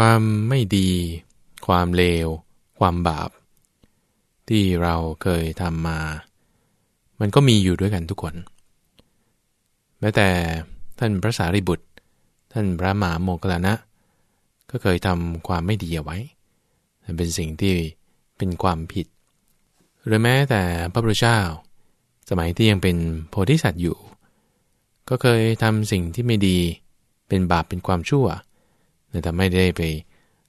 ความไม่ดี ความเลว ความบาป ที่เราเคยทำมา มันก็มีอยู่ด้วยกันทุกคน แม้แต่ท่านพระสารีบุตร ท่านพระมหาโมกขลานะ ก็เคยทำความไม่ดีเอาไว้เป็นสิ่งที่เป็นความผิด หรือแม้แต่พระพุทธเจ้า สมัยที่ยังเป็นโพธิสัตว์อยู่ ก็เคยทำสิ่งที่ไม่ดี เป็นบาปเป็นความชั่ว แต่ทำให้ได้ไป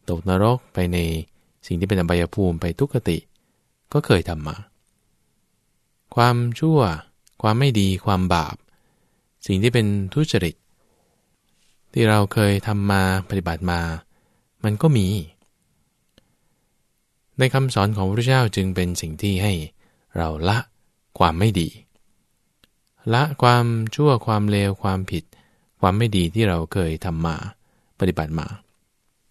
ตกนรกไปในสิ่งที่เป็นอบายภูมิไปทุกขติ ก็เคยทำมา ความชั่ว ความไม่ดี ความบาป สิ่งที่เป็นทุจริต ที่เราเคยทำมาปฏิบัติมา มันก็มี ในคำสอนของพระเจ้าจึงเป็นสิ่งที่ให้เราละความไม่ดี ละความชั่วความเลวความผิด ความไม่ดีที่เราเคยทำมา ปฏิบัติมา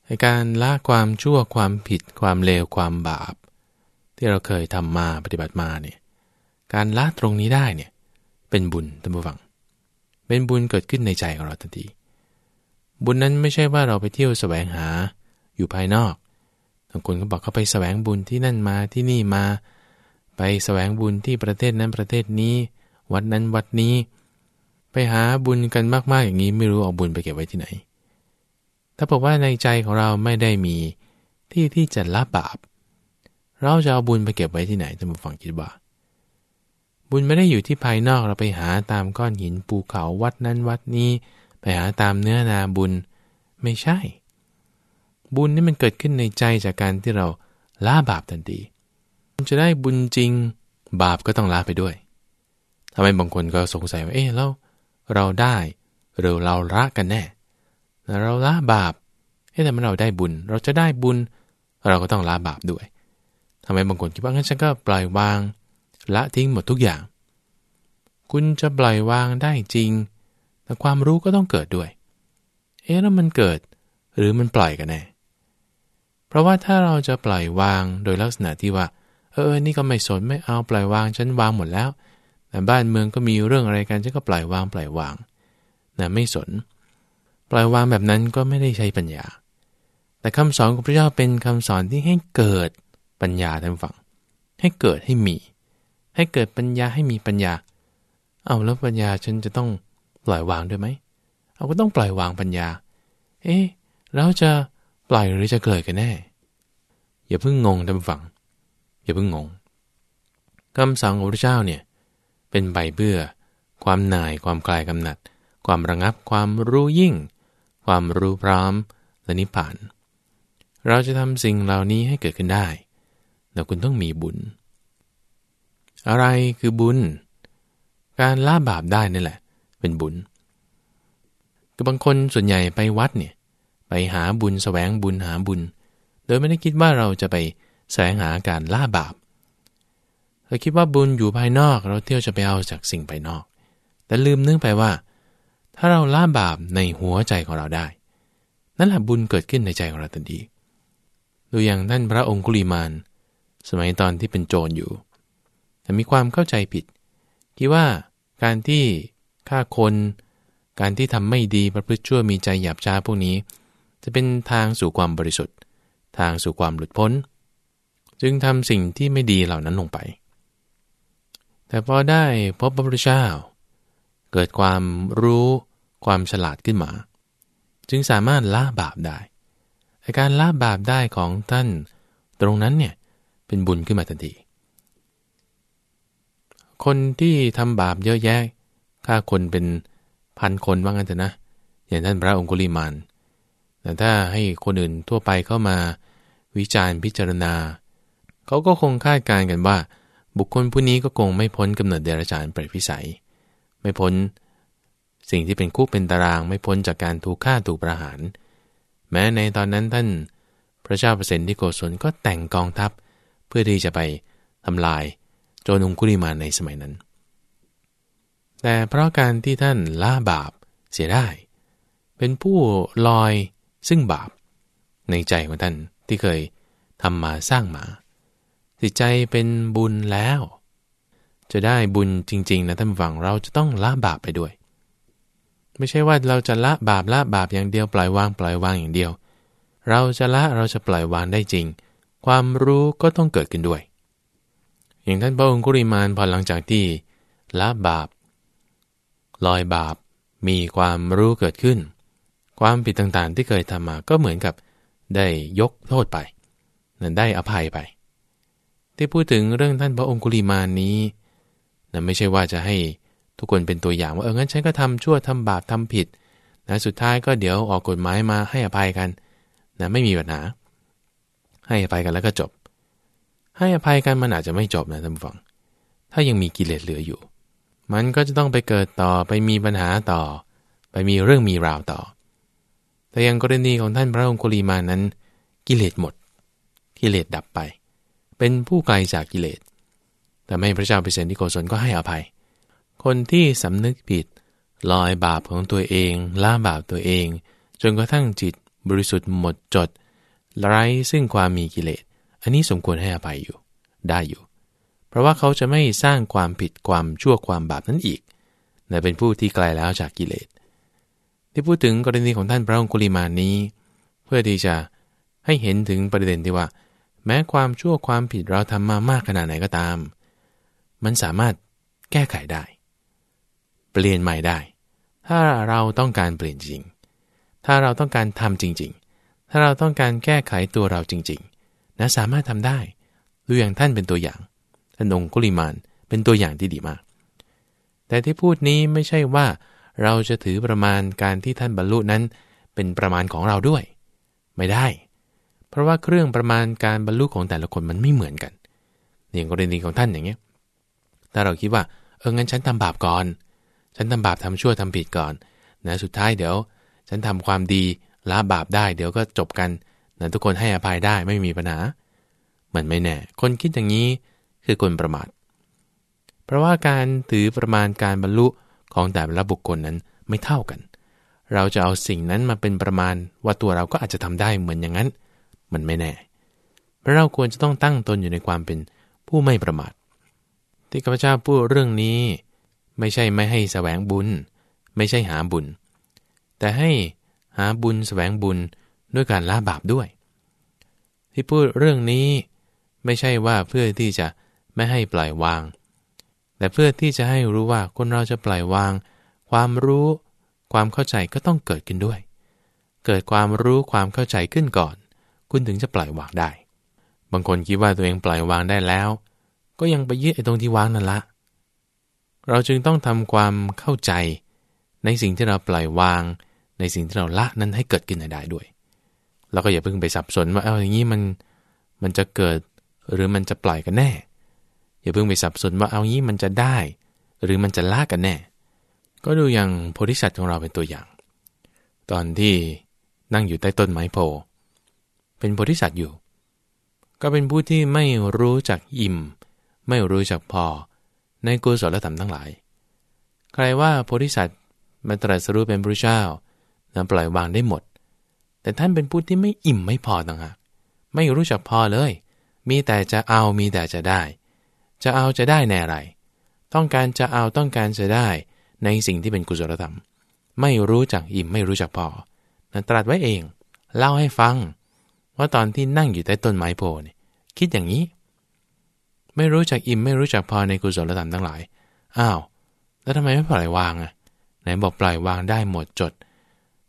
ในการละความชั่วความผิดความเลวความบาป ที่เราเคยทำมาปฏิบัติมาเนี่ยการละตรงนี้ได้เนี่ยเป็นบุญท่านผู้ฟัง เป็นบุญเกิดขึ้นในใจของเราทันที บุญนั้นไม่ใช่ว่าเราไปเที่ยวแสวงหาอยู่ภายนอกบางคนก็บอกเขาไปแสวงบุญที่นั่นมาที่นี่มา ไปแสวงบุญที่ประเทศนั้นประเทศนี้ วัดนั้นวัดนี้ ไปหาบุญกันมากๆอย่างนี้ไม่รู้เอาบุญไปเก็บไว้ที่ไหน ถ้าบอกว่าในใจของเราไม่ได้มีที่ที่จะละบาป เราจะเอาบุญไปเก็บไว้ที่ไหนท่านผู้ฟังคิดว่า บุญไม่ได้อยู่ที่ภายนอกเราไปหาตามก้อนหินภูเขาวัดนั้นวัดนี้ ไปหาตามเนื้อนาบุญไม่ใช่ บุญนี่มันเกิดขึ้นในใจจากการที่เราละบาปทันทีจะได้บุญจริงบาปก็ต้องละไปด้วยทำไมบางคนก็สงสัยว่าเอ๊ะแล้วเราได้หรือเราละกันแน่ เราละบาปแต่เมื่อเราได้บุญ เราจะได้บุญ เราก็ต้องละบาปด้วยทำไมบางคนคิดว่างั้นฉันก็ปล่อยวาง ละทิ้งหมดทุกอย่าง คุณจะปล่อยวางได้จริง แต่ความรู้ก็ต้องเกิดด้วย เอ๊ะแล้วมันเกิดหรือมันปล่อยกันแน่เพราะว่าถ้าเราจะปล่อยวางโดยลักษณะที่ว่า เออ นี่ก็ไม่สนไม่เอาปล่อยวางฉันวางหมดแล้วแต่บ้านเมืองก็มีเรื่องอะไรกันฉันก็ปล่อยวางปล่อยวางนะไม่สน ปล่อยวางแบบนั้นก็ไม่ได้ใช้ปัญญา แต่คำสอนของพระเจ้าเป็นคำสอนที่ให้เกิดปัญญาท่างฝั่งให้เกิดให้มี ให้เกิดปัญญาให้มีปัญญา เอาแล้วปัญญาฉันจะต้องปล่อยวางด้วยไหมเอาก็ต้องปล่อยวางปัญญา เอ๊ะแล้วจะปล่อยหรือจะเกิดกันแน่ อย่าเพิ่งงงท่างฝั่งอย่าเพิ่งงงคำสั่งของพระเจ้าเนี่ยเป็นใบเบื่อ ความหน่าย ความคลายกำหนัด ความระงับ ความรู้ยิ่ง ความรู้พร้อมและนิพพาน เราจะทำสิ่งเหล่านี้ให้เกิดขึ้นได้แต่คุณต้องมีบุญ อะไรคือบุญ การละบาปได้นี่แหละ เป็นบุญคือบางคนส่วนใหญ่ไปวัดเนี่ยไปหาบุญสแสวงบุญหาบุญ โดยไม่ได้คิดว่าเราจะไปแสวงหาการล่าบาปเราคิดว่าบุญอยู่ภายนอก เราเที่ยวจะไปเอาจากสิ่งภายนอก แต่ลืมนึกไปว่า ถ้าเราละบาปในหัวใจของเราได้ นั่นแหละบุญเกิดขึ้นในใจของเราทันทีดูอย่างท่านพระองคุลิมานสมัยตอนที่เป็นโจรอยู่ แต่มีความเข้าใจผิด คิดว่าการที่ฆ่าคน การที่ทำไม่ดีประพฤติชั่วมีใจหยาบช้าพวกนี้ จะเป็นทางสู่ความบริสุทธิ์ ทางสู่ความหลุดพ้น จึงทำสิ่งที่ไม่ดีเหล่านั้นลงไป แต่พอได้พบพระพุทธเจ้า เกิดความรู้ความฉลาดขึ้นมา จึงสามารถละบาปได้การละบาปได้ของท่านตรงนั้นเนี่ยเป็นบุญขึ้นมาทันที คนที่ทำบาปเยอะแยะฆ่าคนเป็นพันคนว่างั้นเถอะนะ อย่างท่านพระองคุลิมานแต่ถ้าให้คนอื่นทั่วไปเข้ามาวิจารณ์พิจารณา เขาก็คงคาดการณ์กันว่า บุคคลผู้นี้ก็คงไม่พ้นกำเนิดเดรัจฉานเปรตพิสัย ไม่พ้น สิ่งที่เป็นคุกเป็นตารางไม่พ้นจากการถูกฆ่าถูกประหาร แม้ในตอนนั้นท่านพระเจ้าเปรตที่โกศลก็แต่งกองทัพเพื่อที่จะไปทำลายโจนุงคุริมาในสมัยนั้น แต่เพราะการที่ท่านล่าบาปเสียได้ เป็นผู้ลอยซึ่งบาป ในใจของท่านที่เคยทำมาสร้างมาจิตใจเป็นบุญแล้ว จะได้บุญจริงๆนะท่านฟังเราจะต้องละบาปไปด้วย ไม่ใช่ว่าเราจะละบาปละบาปอย่างเดียวปล่อยวางปล่อยวางอย่างเดียว เราจะละเราจะปล่อยวางได้จริง ความรู้ก็ต้องเกิดขึ้นด้วย อย่างท่านพระองค์กุริมานพอหลังจากที่ละบาป ลอยบาปมีความรู้เกิดขึ้น ความผิดต่างๆที่เคยทำมาก็เหมือนกับได้ยกโทษไป นั่นได้อภัยไป ที่พูดถึงเรื่องท่านพระองคุลิมานนี้ ไม่ใช่ว่าจะให้ทุกคนเป็นตัวอย่างว่าเอองั้นฉันก็ทำชั่วทำบาปทำผิดนะสุดท้ายก็เดี๋ยวออกกฎหมายมาให้อภัยกันนะไม่มีปัญหา ให้อภัยกันแล้วก็จบ ให้อภัยกันมันอาจจะไม่จบนะท่านผู้ฟัง ถ้ายังมีกิเลสเหลืออยู่ มันก็จะต้องไปเกิดต่อไปมีปัญหาต่อ ไปมีเรื่องมีราวต่อ แต่ยังกรณีของท่านพระองคุลีมานั้น กิเลสหมด กิเลสดับไป เป็นผู้ไกลจากกิเลส แต่ไม่พระเจ้าเปรตที่โกศลก็ให้อภัย คนที่สำนึกผิด ลอยบาปของตัวเองละบาปตัวเอง จนกระทั่งจิตบริสุทธิ์หมดจดไร้ซึ่งความมีกิเลส อันนี้สมควรให้อภัยอยู่ ได้อยู่ เพราะว่าเขาจะไม่สร้างความผิดความชั่วความบาปนั้นอีกแต่เป็นผู้ที่ไกลแล้วจากกิเลส ที่พูดถึงกรณีของท่านพระองคุลิมานี้ เพื่อที่จะให้เห็นถึงประเด็นที่ว่า แม้ความชั่วความผิดเราทำมามากขนาดไหนก็ตาม มันสามารถแก้ไขได้ เปลี่ยนใหม่ได้ ถ้าเราต้องการเปลี่ยนจริง ถ้าเราต้องการทำจริง ๆ ถ้าเราต้องการแก้ไขตัวเราจริงๆนะสามารถทำได้ดูอย่างท่านเป็นตัวอย่างท่านองคุลิมานเป็นตัวอย่างที่ดีมาก แต่ที่พูดนี้ไม่ใช่ว่าเราจะถือประมาณการที่ท่านบรรลุนั้น เป็นประมาณของเราด้วย ไม่ได้ เพราะว่าเครื่องประมาณการบรรลุของแต่ละคนมันไม่เหมือนกันอย่างกรณีของท่านอย่างเงี้ย ถ้าเราคิดว่าเอองั้นฉันทำบาปก่อน ฉันทำบาปทำชั่วทำผิดก่อนนะสุดท้ายเดี๋ยว ฉันทำความดีละบาปได้ เดี๋ยวก็จบกันนะทุกคนให้อภัยได้ไม่มีปัญหา มันไม่แน่ คนคิดอย่างนี้คือคนประมาท เพราะว่าการถือประมาณการบรรลุของแต่ละบุคคลนั้นไม่เท่ากัน เราจะเอาสิ่งนั้นมาเป็นประมาณว่าตัวเราก็อาจจะทำได้เหมือนอย่างนั้น มันไม่แน่ เพราะเราควรจะต้องตั้งตนอยู่ในความเป็นผู้ไม่ประมาท ที่ข้าพเจ้าพูดเรื่องนี้ ไม่ใช่ไม่ให้แสวงบุญ ไม่ใช่หาบุญ แต่ให้หาบุญสแสวงบุญด้วยการละบาปด้วย ที่พูดเรื่องนี้ไม่ใช่ว่าเพื่อที่จะไม่ให้ปล่อยวาง แต่เพื่อที่จะให้รู้ว่าคนเราจะปล่อยวาง ความรู้ความเข้าใจก็ต้องเกิดขึ้นด้วย เกิดความรู้ความเข้าใจขึ้นก่อน คุณถึงจะปล่อยวางได้ บางคนคิดว่าตัวเองปล่อยวางได้แล้ว ก็ยังไปยึดไอ้ตรงที่วางนั่นละ เราจึงต้องทำความเข้าใจในสิ่งที่เราปล่อยวาง ในสิ่งที่เราละนั้นให้เกิดขึ้นได้ด้วย เราก็อย่าเพิ่งไปสับสนว่าเอาอย่างนี้มันมันจะเกิดหรือมันจะปล่อยกันแน่ อย่าเพิ่งไปสับสนว่าเอางี้มันจะได้ หรือมันจะละกันแน่ ก็ดูอย่างโพธิสัตว์ของเราเป็นตัวอย่าง ตอนที่นั่งอยู่ใต้ต้นไม้โพเป็นโพธิสัตว์อยู่ ก็เป็นผู้ที่ไม่รู้จักอิ่ม ไม่รู้จักพอในกุศลธรรมทั้งหลาย ใครว่าโพธิสัตว์มาตรัสรู้เป็นพระเจ้านะปล่อยวางได้หมด แต่ท่านเป็นผู้ที่ไม่อิ่มไม่พอต่างหากไม่รู้จักพอเลย มีแต่จะเอามีแต่จะได้ จะเอาจะได้แน่ไร ต้องการจะเอาต้องการจะได้ในสิ่งที่เป็นกุศลธรรม ไม่รู้จักอิ่มไม่รู้จักพอนั้นตรัสไว้เอง เล่าให้ฟัง ว่าตอนที่นั่งอยู่ใต้ต้นไม้โพนี่คิดอย่างนี้ ไม่รู้จักอิ่มไม่รู้จักพอในกุศลธรรมทั้งหลาย อ้าว แล้วทำไมไม่ปล่อยวางอะ ไหนบอกปล่อยวางได้หมดจด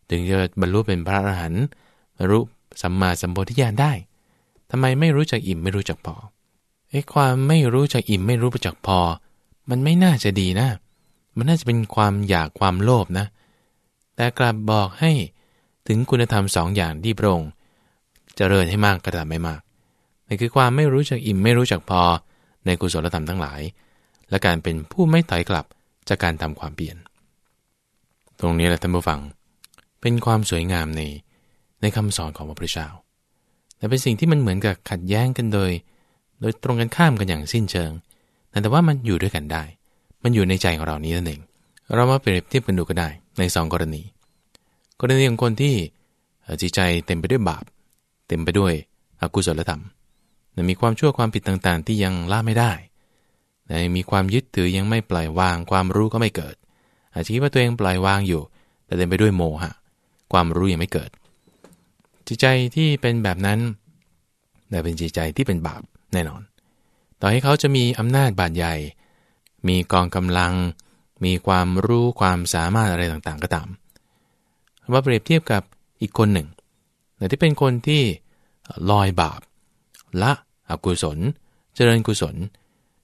ถึงจะบรรลุเป็นพระอรหันต์บรรลุสัมมาสัมโพธิญาณได้ทำไมไม่รู้จักอิ่มไม่รู้จักพอไอ้ความไม่รู้จักอิ่มไม่รู้จักพอ มันไม่น่าจะดีนะ มันน่าจะเป็นความอยากความโลภนะ แต่กลับบอกให้ถึงคุณธรรมสองอย่างที่พระองค์เจริญให้มากกระทำไม่มากนั่นคือความไม่รู้จักอิ่มไม่รู้จักพอ ในกุศลธรรมทั้งหลาย และการเป็นผู้ไม่ถอยกลับจากการทำความเปลี่ยน ตรงนี้แหละท่านผู้ฟัง เป็นความสวยงามในในคำสอนของพระพุทธเจ้าแต่เป็นสิ่งที่มันเหมือนกับขัดแย้งกันโดย โดยตรงกันข้ามกันอย่างสิ้นเชิง แต่ว่ามันอยู่ด้วยกันได้ มันอยู่ในใจของเรานี้นั่นเอง เรามาเปรียบเทียบกันดูก็ได้ในสองกรณี กรณีของคนที่จิตใจเต็มไปด้วยบาป เต็มไปด้วยอกุศลธรรม มีความชั่วความผิดต่างๆ ที่ยังละไม่ได้มีความยึดถือยังไม่ปล่อยวาง ความรู้ก็ไม่เกิด อาจจะคิดว่าตัวเองปล่อยวางอยู่ แต่เต็มไปด้วยโมหะ ความรู้ยังไม่เกิด จิตใจที่เป็นแบบนั้นแต่เป็นจิตใจที่เป็นบาปแน่นอน ต่อให้เขาจะมีอำนาจบาดใหญ่ มีกองกำลัง มีความรู้ความสามารถอะไรต่างๆ ก็ตามมาเปรียบเทียบกับอีกคนหนึ่งแต่ที่เป็นคนที่ลอยบาปละ อกุศล เจริญกุศล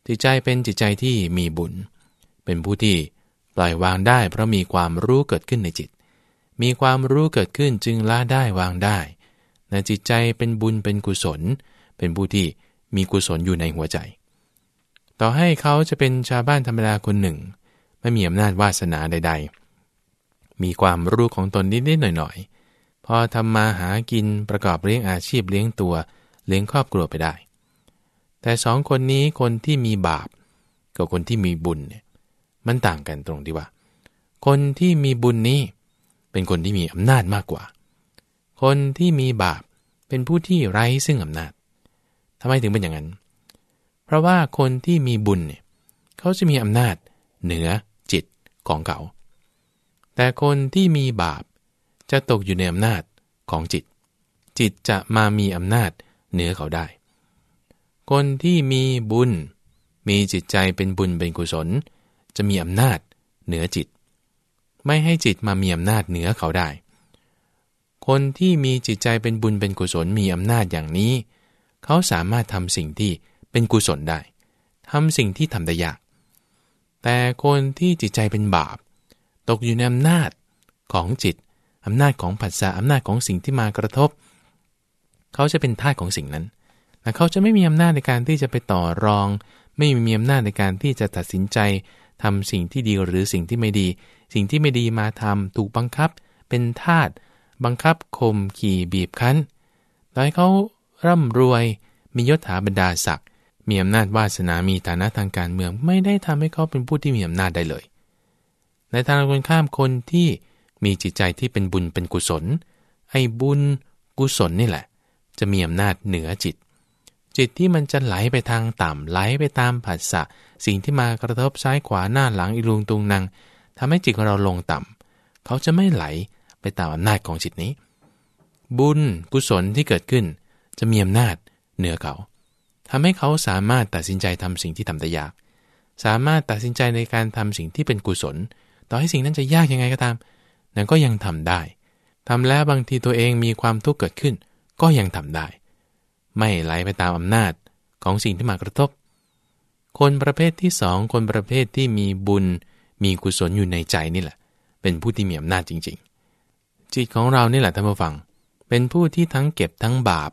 จิตใจเป็นจิตใจที่มีบุญ เป็นผู้ที่ปล่อยวางได้ เพราะมีความรู้เกิดขึ้นในจิต มีความรู้เกิดขึ้นจึงละได้วางได้แต่จิตใจเป็นบุญเป็นกุศล เป็นผู้ที่มีกุศลอยู่ในหัวใจ ต่อให้เขาจะเป็นชาวบ้านธรรมดาคนหนึ่ง ไม่มีอำนาจวาสนาใด ๆ มีความรู้ของตนนิดๆหน่อยๆ พอทำมาหากินประกอบเลี้ยงอาชีพเลี้ยงตัวเลี้ยงครอบครัวไปได้ แต่สองคนนี้คนที่มีบาป กับคนที่มีบุญเนี่ยมันต่างกันตรงที่ว่า คนที่มีบุญนี้ เป็นคนที่มีอำนาจมากกว่า คนที่มีบาปเป็นผู้ที่ไร้ซึ่งอำนาจทำไมถึงเป็นอย่างนั้น เพราะว่าคนที่มีบุญเนี่ยเขาจะมีอำนาจเหนือจิตของเขา แต่คนที่มีบาปจะตกอยู่ในอำนาจของจิต จิตจะมามีอำนาจเหนือเขาได้ คนที่มีบุญ มีจิตใจเป็นบุญเป็นกุศล จะมีอำนาจเหนือจิต ไม่ให้จิตมามีอำนาจเหนือเขาได้ คนที่มีจิตใจเป็นบุญเป็นกุศลมีอำนาจอย่างนี้ เขาสามารถทำสิ่งที่เป็นกุศลได้ทำสิ่งที่ทำได้ยาก แต่คนที่จิตใจเป็นบาป ตกอยู่ในอำนาจของจิตอำนาจของผัสสะอำนาจของสิ่งที่มากระทบ เขาจะเป็นทาสของสิ่งนั้น แต่เขาจะไม่มีอำนาจในการที่จะไปต่อรอง ไม่มีอำนาจในการที่จะตัดสินใจทำสิ่งที่ดีหรือสิ่งที่ไม่ดี สิ่งที่ไม่ดีมาทำถูกบังคับ เป็นทาสบังคับข่มขี่บีบคั้นต่อให้เขาร่ำรวยมียศถาบรรดาศักดิ์มีอำนาจวาสนามีฐานะทางการเมือง ไม่ได้ทำให้เขาเป็นผู้ที่มีอำนาจได้เลย ในทางตรงข้ามคนที่มีจิตใจที่เป็นบุญเป็นกุศล ไอ้บุญกุศลนี่แหละ จะมีอำนาจเหนือจิต จิตที่มันจะไหลไปทางต่ำไหลไปตามผัสสะสิ่งที่มากระทบซ้ายขวาหน้าหลังอีลุงตุงนางทำให้จิตของเราลงต่ำเขาจะไม่ไหลไปตามอำนาจของจิตนี้ บุญกุศลที่เกิดขึ้น จะมีอำนาจเหนือเขาทำให้เขาสามารถตัดสินใจทำสิ่งที่ทำได้ยาก สามารถตัดสินใจในการทำสิ่งที่เป็นกุศล ต่อให้สิ่งนั้นจะยากยังไงก็ตามนั้นก็ยังทำได้ทำแล้วบางทีตัวเองมีความทุกข์เกิดขึ้น ก็ยังทำได้ ไม่ไหลไปตามอำนาจของสิ่งที่มากระทบ คนประเภทที่สองคนประเภทที่มีบุญมีกุศลอยู่ในใจนี่แหละ เป็นผู้ที่มีอำนาจจริง ๆ จิตของเรานี่แหละท่านผู้ฟัง เป็นผู้ที่ทั้งเก็บทั้งบาป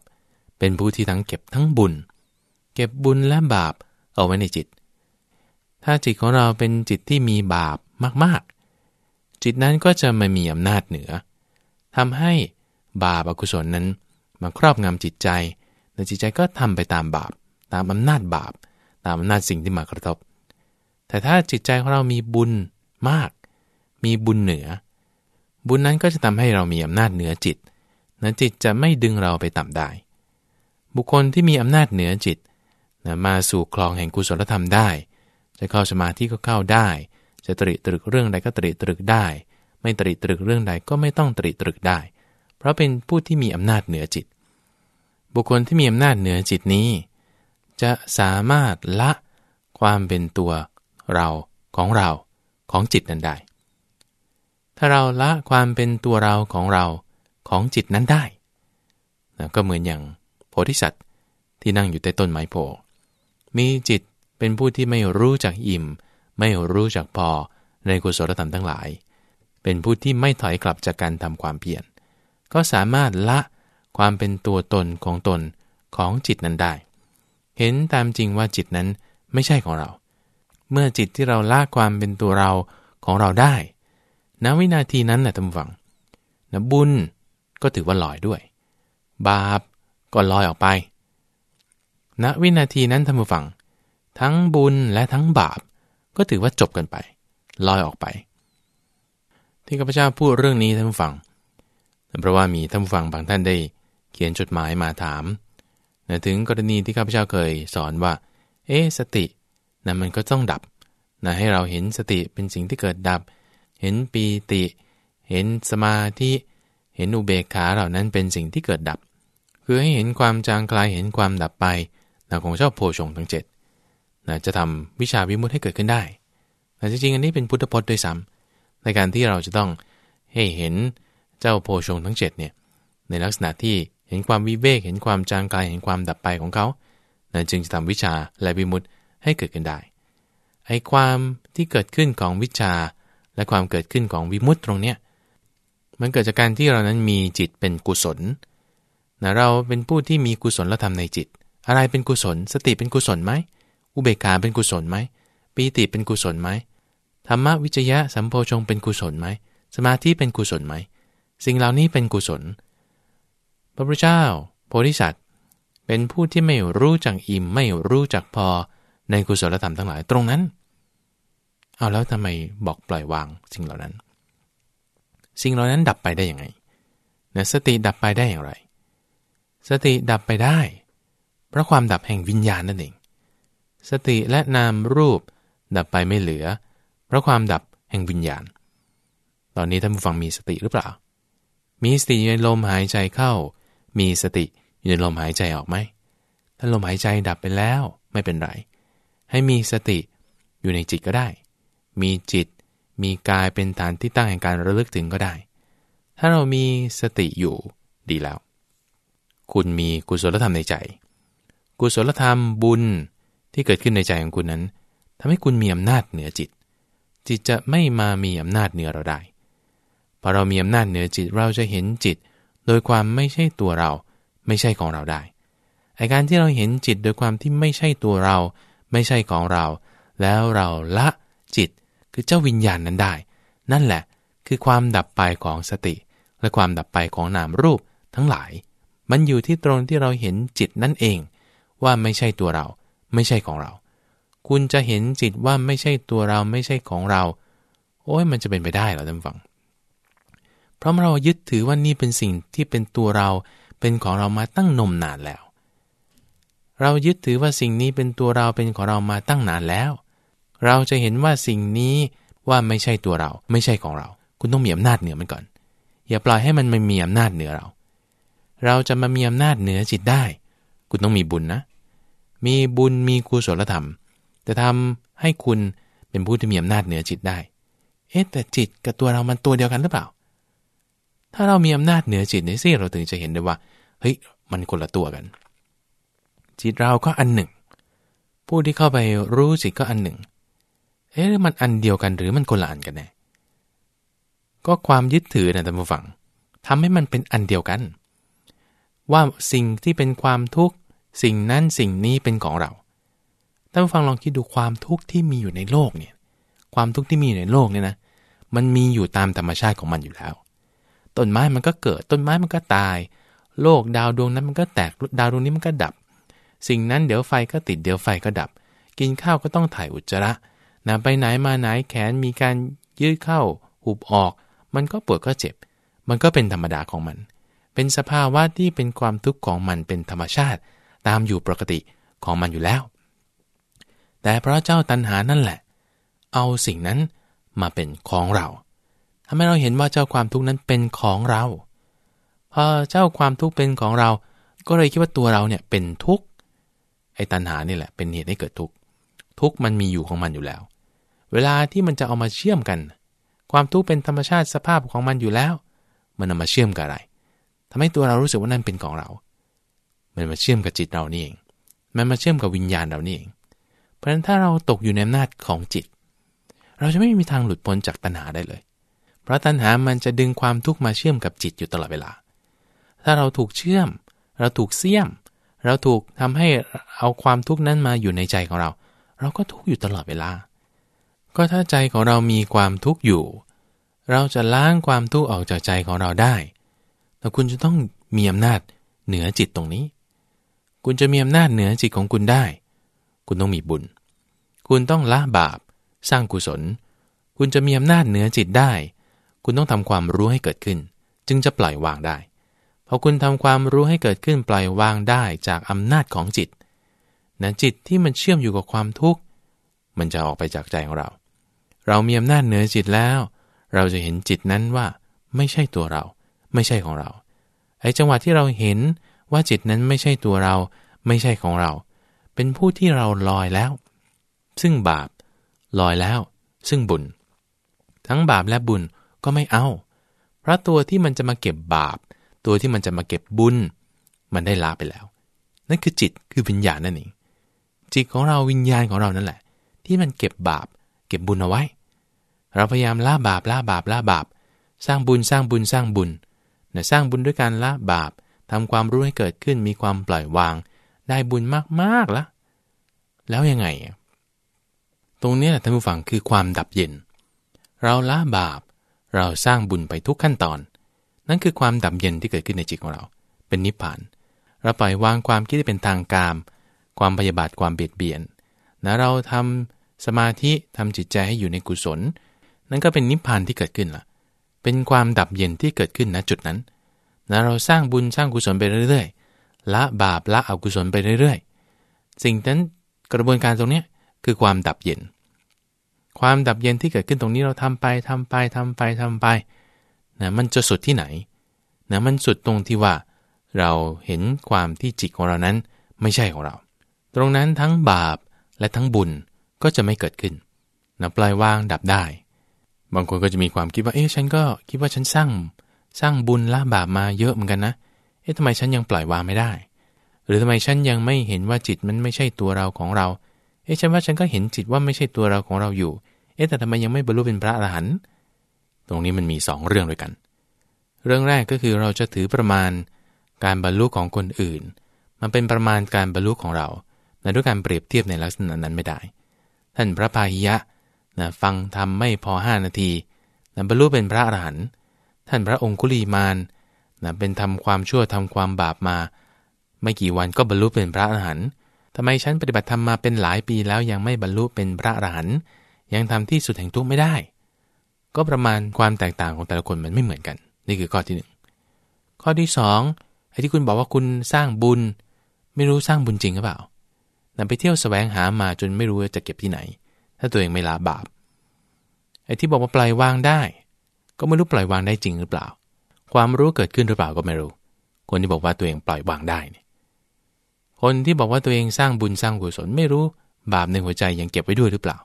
เป็นผู้ที่ทั้งเก็บทั้งบุญ เก็บบุญและบาปเอาไว้ในจิต ถ้าจิตของเราเป็นจิตที่มีบาปมากๆ จิตนั้นก็จะมามีอำนาจเหนือทำให้บาปอกุศลนั้นมาครอบงำจิตใจ แต่จิตใจก็ทำไปตามบาป ตามอำนาจบาป ตามอำนาจสิ่งที่มากระทบ แต่ถ้าจิตใจของเรามีบุญมาก มีบุญเหนือ บุญนั้นก็จะทำให้เรามีอำนาจเหนือจิตนั้นจิตจะไม่ดึงเราไปต่ำได้ บุคคลที่มีอำนาจเหนือจิตนะมาสู่คลองแห่งกุศลธรรมได้ จะเข้าสมาธิก็เข้าได้ จะตริตรึกเรื่องใดก็ตริตรึกได้ ไม่ตริตรึกเรื่องใดก็ไม่ต้องตริตรึกได้ เพราะเป็นผู้ที่มีอำนาจเหนือจิต บุคคลที่มีอำนาจเหนือจิตนี้ จะสามารถละความเป็นตัวเราของเราของจิตนั้นได้ ถ้าเราละความเป็นตัวเราของเราของจิตนั้นได้ก็เหมือนอย่างโพธิสัตว์ที่นั่งอยู่ใต้ต้นไม้โพ มีจิตเป็นผู้ที่ไม่รู้จักอิ่ม ไม่รู้จักพอในกุศลธรรมทั้งหลาย เป็นผู้ที่ไม่ถอยกลับจากการทำความเพียร ก็สามารถละ ความเป็นตัวตนของตนของจิตนั้นได้ เห็นตามจริงว่าจิตนั้นไม่ใช่ของเรา เมื่อจิตที่เราละความเป็นตัวเราของเราได้ณวินาทีนั้นนะท่านฟังนะบุญก็ถือว่าลอยด้วย บาปก็ลอยออกไปณวินาทีนั้นท่านผู้ฟัง ทั้งบุญและทั้งบาป ก็ถือว่าจบกันไป ลอยออกไป ที่ข้าพเจ้าพูดเรื่องนี้ท่านผู้ฟังเพราะว่ามีท่านผู้ฟังบางท่านได้ เขียนจดหมายมาถามนะถึงกรณีที่ข้าพเจ้าเคยสอนว่า เอ๊สตินะมันก็ต้องดับนะให้เราเห็นสติเป็นสิ่งที่เกิดดับ เห็นปีติ เห็นสมาธิ เห็นอุเบกขาเหล่านั้นเป็นสิ่งที่เกิดดับ คือให้เห็นความจางคลาย เห็นความดับไปนะของเจ้าโพชงทั้งเจ็ดนะจะทำวิชาวิมุติให้เกิดขึ้นได้แต่จริงๆ อันนี้เป็นพุทธพจน์ด้วยซ้ำในการที่เราจะต้องให้เห็นเจ้าโพชงทั้ง7เนี่ยในลักษณะที่ เห็นความวิเวก เห็นความจางกาย เห็นความดับไปของเขานั่นจึงจะทำวิชาและวิมุตติให้เกิดขึ้นได้ ไอ้ความที่เกิดขึ้นของวิชา และความเกิดขึ้นของวิมุตติตรงเนี้ย มันเกิดจากการที่เรานั้นมีจิตเป็นกุศลนะเราเป็นผู้ที่มีกุศลและทำในจิต อะไรเป็นกุศล สติเป็นกุศลไหม อุเบกขาเป็นกุศลไหม ปีติเป็นกุศลไหม ธรรมวิจยะสัมโพชงเป็นกุศลไหม สมาธิเป็นกุศลไหม สิ่งเหล่านี้เป็นกุศล พระพุทธเจ้า โพธิสัตว์เป็นผู้ที่ไม่รู้จักอิ่มไม่รู้จักพอในกุศลธรรมทั้งหลายตรงนั้น เอาแล้วทำไมบอกปล่อยวางสิ่งเหล่านั้น สิ่งเหล่านั้นดับไปได้ยังไงนะสติดับไปได้อย่างไร สติดับไปได้ เพราะความดับแห่งวิญญาณนั่นเอง สติและนามรูปดับไปไม่เหลือ เพราะความดับแห่งวิญญาณ ตอนนี้ท่านผู้ฟังมีสติหรือเปล่า มีสติในลมหายใจเข้า มีสติอยู่ในลมหายใจออกไหม ถ้าลมหายใจดับไปแล้วไม่เป็นไร ให้มีสติอยู่ในจิตก็ได้ มีจิต มีกายเป็นฐานที่ตั้งแห่งการระลึกถึงก็ได้ ถ้าเรามีสติอยู่ดีแล้ว คุณมีกุศลธรรมในใจ กุศลธรรมบุญที่เกิดขึ้นในใจของคุณนั้นทำให้คุณมีอำนาจเหนือจิต จิตจะไม่มามีอำนาจเหนือเราได้ พอเรามีอำนาจเหนือจิตเราจะเห็นจิต โดยความไม่ใช่ตัวเรา ไม่ใช่ของเราได้ไอการที่เราเห็นจิตโดยความที่ไม่ใช่ตัวเรา ไม่ใช่ของเรา แล้วเราละจิตคือเจ้าวิญญาณนนั้นได้ นั่นแหละคือความดับไปของสติ และความดับไปของนามรูปทั้งหลาย มันอยู่ที่ตรงที่เราเห็นจิตนั่นเอง ว่าไม่ใช่ตัวเรา ไม่ใช่ของเรา คุณจะเห็นจิตว่าไม่ใช่ตัวเราไม่ใช่ของเรา โอ้ยมันจะเป็นไปได้เหรอท่านฟัง เพราะเรายึดถือว่านี่เป็นสิ่งที่เป็นตัวเราเป็นของเรามาตั้งนมนานแล้ว เรายึดถือว่าสิ่งนี้เป็นตัวเราเป็นของเรามาตั้งนานแล้ว เราจะเห็นว่าสิ่งนี้ว่าไม่ใช่ตัวเรา ไม่ใช่ของเรา คุณต้องมีอำนาจเหนือมันก่อน อย่าปล่อยให้มันไม่มีอำนาจเหนือเรา เราจะมามีอำนาจเหนือจิตได้ คุณต้องมีบุญนะ มีบุญมีกุศลธรรม จะทำให้คุณเป็นผู้ที่มีอำนาจเหนือจิตได้ เอ๊ะแต่จิตกับตัวเรามันตัวเดียวกันหรือเปล่า ถ้าเรามีอำนาจเหนือจิตในสิเราถึงจะเห็นได้ว่า เฮ้ย มันคนละตัวกัน จิตเราก็อันหนึ่ง ผู้ที่เข้าไปรู้จิตก็อันหนึ่ง เอ๊ะมันอันเดียวกันหรือมันคนละอันกันแน่ ก็ความยึดถือนะท่านผู้ฟังทำให้มันเป็นอันเดียวกัน ว่าสิ่งที่เป็นความทุกข์ สิ่งนั้นสิ่งนี้เป็นของเราท่านผู้ฟังลองคิดดูความทุกข์ที่มีอยู่ในโลกเนี่ย ความทุกข์ที่มีอยู่ในโลกเนี่ยนะ มันมีอยู่ตามธรรมชาติของมันอยู่แล้ว ต้นไม้มันก็เกิดต้นไม้มันก็ตาย โลกดาวดวงนั้นมันก็แตกดาวดวงนี้มันก็ดับ สิ่งนั้นเดี๋ยวไฟก็ติดเดี๋ยวไฟก็ดับ กินข้าวก็ต้องถ่ายอุจจาระนะไปไหนมาไหนแขนมีการยืดเข้าหุบออก มันก็ปวดก็เจ็บ มันก็เป็นธรรมดาของมัน เป็นสภาวะที่เป็นความทุกข์ของมันเป็นธรรมชาติ ตามอยู่ปกติของมันอยู่แล้ว แต่เพราะเจ้าตัณหานั่นแหละ เอาสิ่งนั้นมาเป็นของเรา ทำให้เราเห็นว่าเจ้าความทุกข์นั้นเป็นของเราพอเจ้าความทุกข์เป็นของเรา ก็เลยคิดว่าตัวเราเนี่ยเป็นทุกข์ไอ้ตัณหานี่แหละเป็นเหตุให้เกิดทุกข์ทุกข์มันมีอยู่ของมันอยู่แล้ว เวลาที่มันจะเอามาเชื่อมกัน ความทุกข์เป็นธรรมชาติสภาพของมันอยู่แล้ว มันนามาเชื่อมกับอะไรทำให้ตัวเรารู้สึกว่านั่นเป็นของเรา มันมาเชื่อมกับจิตเรานี่เอง มันมาเชื่อมกับวิญญาณเรานี่เอง เพราะฉะนั้นถ้าเราตกอยู่ในอำนาจของจิต เราจะไม่มีทางหลุดพ้นจากตัณหาได้เลย เพราะตัณหามันจะดึงความทุกข์มาเชื่อมกับจิตอยู่ตลอดเวลา ถ้าเราถูกเชื่อม เราถูกเสี่ยม เราถูกทำให้เอาความทุกข์นั้นมาอยู่ในใจของเรา เราก็ทุกข์อยู่ตลอดเวลา ก็ถ้าใจของเรามีความทุกข์อยู่ เราจะล้างความทุกข์ออกจากใจของเราได้ แต่คุณจะต้องมีอำนาจเหนือจิตตรงนี้ คุณจะมีอำนาจเหนือจิตของคุณได้ คุณต้องมีบุญ คุณต้องละบาป สร้างกุศล คุณจะมีอำนาจเหนือจิตได้ คุณต้องทำความรู้ให้เกิดขึ้น จึงจะปล่อยวางได้พอคุณทำความรู้ให้เกิดขึ้นปล่อยวางได้จากอำนาจของจิตนะจิตที่มันเชื่อมอยู่กับความทุกข์มันจะออกไปจากใจของเรา เรามีอำนาจเหนือจิตแล้ว เราจะเห็นจิตนั้นว่า ไม่ใช่ตัวเรา ไม่ใช่ของเราไอ้จังหวะที่เราเห็นว่าจิตนั้นไม่ใช่ตัวเรา ไม่ใช่ของเรา เป็นผู้ที่เราลอยแล้ว ซึ่งบาปลอยแล้ว ซึ่งบุญ ทั้งบาปและบุญ ก็ไม่เอา เพราะตัวที่มันจะมาเก็บบาป ตัวที่มันจะมาเก็บบุญ มันได้ละไปแล้ว นั่นคือจิตคือวิญญาณนั่นเองจิตของเราวิญญาณของเรานั่นแหละ ที่มันเก็บบาป เก็บบุญเอาไว้ เราพยายามละบาปละบาปละบาป สร้างบุญสร้างบุญสร้างบุญนะสร้างบุญด้วยการละบาปทำความรู้ให้เกิดขึ้นมีความปล่อยวาง ได้บุญมากๆละแล้วยังไง ตรงนี้แหละท่านผู้ฟังคือความดับเย็น เราละบาป เราสร้างบุญไปทุกขั้นตอน นั่นคือความดับเย็นที่เกิดขึ้นในจิตของเรา เป็นนิพพาน เราปล่อยวางความคิดที่เป็นทางกาม ความพยาบาทความเบียดเบียนนะเราทำสมาธิทำจิตใจให้อยู่ในกุศล นั่นก็เป็นนิพพานที่เกิดขึ้นละ่ะ เป็นความดับเย็นที่เกิดขึ้นณจุดนั้นนะเราสร้างบุญสร้างกุศลไปเรื่อยๆ ละบาปละอกุศลไปเรื่อยๆ สิ่งนั้นกระบวนการตรงนี้คือความดับเย็น ความดับเย็นที่เกิดขึ้นตรงนี้เราทำไปทำไปทำไปทำไปนะมันจะสุดที่ไหนนะมันสุดตรงที่ว่า เราเห็นความที่จิตของเรานั้นไม่ใช่ของเรา ตรงนั้นทั้งบาปและทั้งบุญก็จะไม่เกิดขึ้นนะปล่อยวางดับได้ บางคนก็จะมีความคิดว่า เอ๊ะฉันก็คิดว่าฉันสร้างสร้างบุญละบาปมาเยอะเหมือนกันนะ เอ๊ะทำไมฉันยังปล่อยวางไม่ได้ หรือทำไมฉันยังไม่เห็นว่าจิตมันไม่ใช่ตัวเราของเรา เอ๊ะฉันว่าฉันก็เห็นจิตว่าไม่ใช่ตัวเราของเราอยู่ เอ๊ะแต่ทำไมยังไม่บรรลุเป็นพระอรหันต์ตรงนี้มันมีสองเรื่องด้วยกัน เรื่องแรกก็คือเราจะถือประมาณการบรรลุของคนอื่น มันเป็นประมาณการบรรลุของเราในด้วยการเปรียบเทียบในลักษณะนั้นไม่ได้ ท่านพระพาหิยะนะฟังทำไม่พอห้านาทีนะบรรลุเป็นพระอรหันต์ท่านพระองคุลีมานนะเป็นทำความชั่วทำความบาปมา ไม่กี่วันก็บรรลุเป็นพระอรหันต์ทำไมฉันปฏิบัติธรรมมาเป็นหลายปีแล้วยังไม่บรรลุเป็นพระอรหันต์ ยังทำที่สุดแห่งทุกข์ไม่ได้ ก็ประมาณความแตกต่างของแต่ละคนมันไม่เหมือนกัน นี่คือข้อที่หนึ่งข้อที่สองไอ้ที่คุณบอกว่าคุณสร้างบุญ ไม่รู้สร้างบุญจริงหรือเปล่านำไปเที่ยวสแสวงหามาจนไม่รู้จะเก็บที่ไหน ถ้าตัวเองไม่ละบาปไอ้ที่บอกว่าปล่อยวางได้ ก็ไม่รู้ปล่อยวางได้จริงหรือเปล่า ความรู้เกิดขึ้นหรือเปล่าก็ไม่รู้ คนที่บอกว่าตัวเองปล่อยวางได้เนี่ยคนที่บอกว่าตัวเองสร้างบุญสร้างกุศลไม่รู้บาปในหัวใจยังเก็บไว้ด้วยหรือเปล่า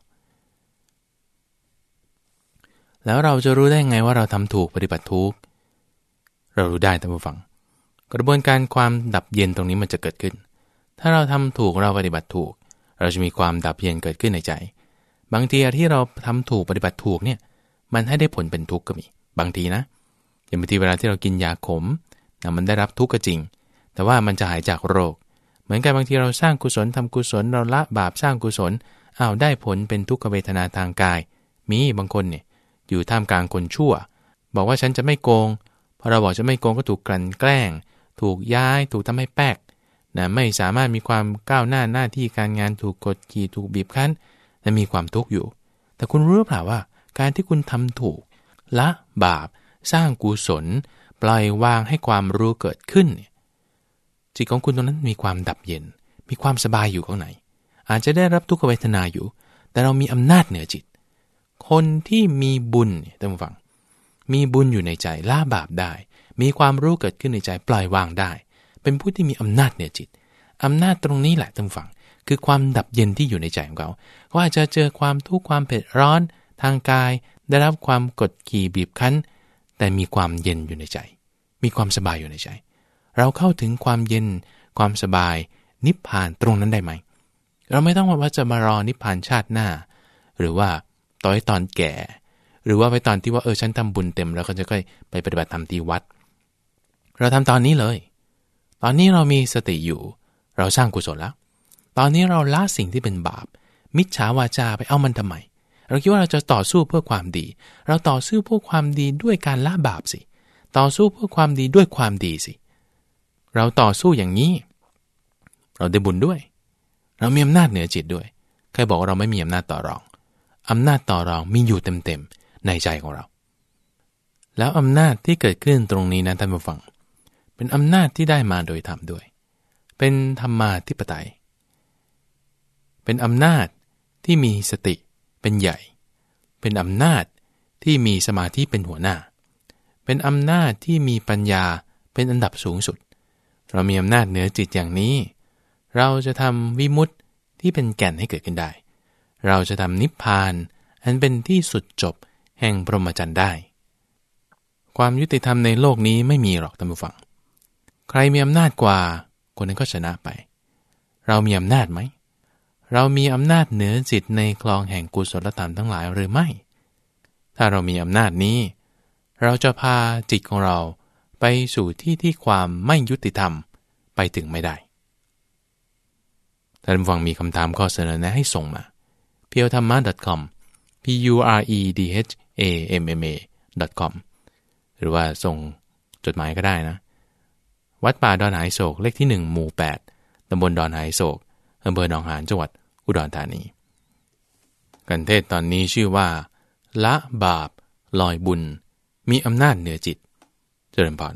แล้วเราจะรู้ได้ไงว่าเราทำถูกปฏิบัติถูก เรารู้ได้ท่านผู้ฟัง กระบวนการความดับเย็นตรงนี้มันจะเกิดขึ้น ถ้าเราทำถูกเราปฏิบัติถูก เราจะมีความดับเย็นเกิดขึ้นในใจ บางทีที่เราทำถูกปฏิบัติถูกเนี่ย มันให้ได้ผลเป็นทุกข์ก็มี บางทีนะ อย่างบางทีเวลาที่เรากินยาขมนะมันได้รับทุกข์ก็จริง แต่ว่ามันจะหายจากโรค เหมือนกันบางทีเราสร้างกุศลทำกุศลเราละบาปสร้างกุศลอ้าวได้ผลเป็นทุกขเวทนาทางกาย มีบางคนเนี่ย อยู่ท่ามกลางคนชั่ว บอกว่าฉันจะไม่โกง พอเราบอกจะไม่โกงก็ถูกกลั่นแกล้ง ถูกย้าย ถูกทำให้แป๊กนะไม่สามารถมีความก้าวหน้าหน้าที่การงานถูกกดขี่ถูกบีบคั้นและมีความทุกข์อยู่ แต่คุณรู้หรือเปล่าว่า การที่คุณทำถูก ละบาป สร้างกุศล ปล่อยวางให้ความรู้เกิดขึ้น จิตของคุณตรงนั้นมีความดับเย็น มีความสบายอยู่ข้างในอาจจะได้รับทุกขเวทนาอยู่ แต่เรามีอำนาจเหนือจิต คนที่มีบุญท่านผู้ฟัง มีบุญอยู่ในใจละบาปได้ มีความรู้เกิดขึ้นในใจปล่อยวางได้ เป็นผู้ที่มีอำนาจเหนือจิตอำนาจตรงนี้แหละท่านผู้ฟัง คือความดับเย็นที่อยู่ในใจของเขาก็อาจจะเจอความทุกข์ความเผ็ดร้อนทางกาย ได้รับความกดขี่บีบคั้น แต่มีความเย็นอยู่ในใจ มีความสบายอยู่ในใจ เราเข้าถึงความเย็น ความสบาย นิพพานตรงนั้นได้ไหม เราไม่ต้องว่าจะมารอนิพพานชาติหน้า หรือว่า ต่อยตอนแก่ หรือว่าไปตอนที่ว่าเออฉันทำบุญเต็มแล้วก็จะค่อยไปปฏิบัติธรรมที่วัด เราทำตอนนี้เลย ตอนนี้เรามีสติอยู่ เราสร้างกุศลแล้ว ตอนนี้เราละสิ่งที่เป็นบาป มิจฉาวาจาไปเอามันทำไม เราคิดว่าเราจะต่อสู้เพื่อความดี เราต่อสู้เพื่อความดีด้วยการละบาปสิ ต่อสู้เพื่อความดีด้วยความดีสิ เราต่อสู้อย่างนี้ เราได้บุญด้วย เรามีอำนาจเหนือจิตด้วย ใครบอกเราไม่มีอำนาจต่อรอง อำนาจต่อรองมีอยู่เต็มๆในใจของเรา แล้วอำนาจที่เกิดขึ้นตรงนี้นะท่านผู้ฟัง เป็นอำนาจที่ได้มาโดยธรรมด้วย เป็นธรรมาธิปไตย เป็นอำนาจที่มีสติเป็นใหญ่ เป็นอำนาจที่มีสมาธิเป็นหัวหน้าเเป็นอำนาจที่มีปัญญาเป็นอันดับสูงสุด เรามีอำนาจเหนือจิตอย่างนี้ เราจะทำวิมุตติที่เป็นแก่นให้เกิดขึ้นได้ เราจะทำนิพพาน อันเป็นที่สุดจบแห่งพรหมจรรย์ได้ ความยุติธรรมในโลกนี้ไม่มีหรอกท่านผู้ฟัง ใครมีอำนาจกว่า คนนั้นก็ชนะไป เรามีอำนาจไหม เรามีอำนาจเหนือจิตในคลองแห่งกุศลธรรมทั้งหลายหรือไม่ ถ้าเรามีอำนาจนี้ เราจะพาจิตของเราไปสู่ที่ที่ความไม่ยุติธรรมไปถึงไม่ได้ท่านฟังมีคำถามข้อเสนอแนะให้ส่งมา p e o t h a m m a com p u r e d h a m m a com หรือว่าส่งจดหมายก็ได้นะ วัดป่าดอนหายโศกเลขที่ 1 หมู่ 8ตำบลดอนหายโศกอำเภอหนองหานจังหวัดอุดรธานี กันเทศตอนนี้ชื่อว่า ละบาป ลอยบุญ มีอำนาจเหนือจิต เจริญพร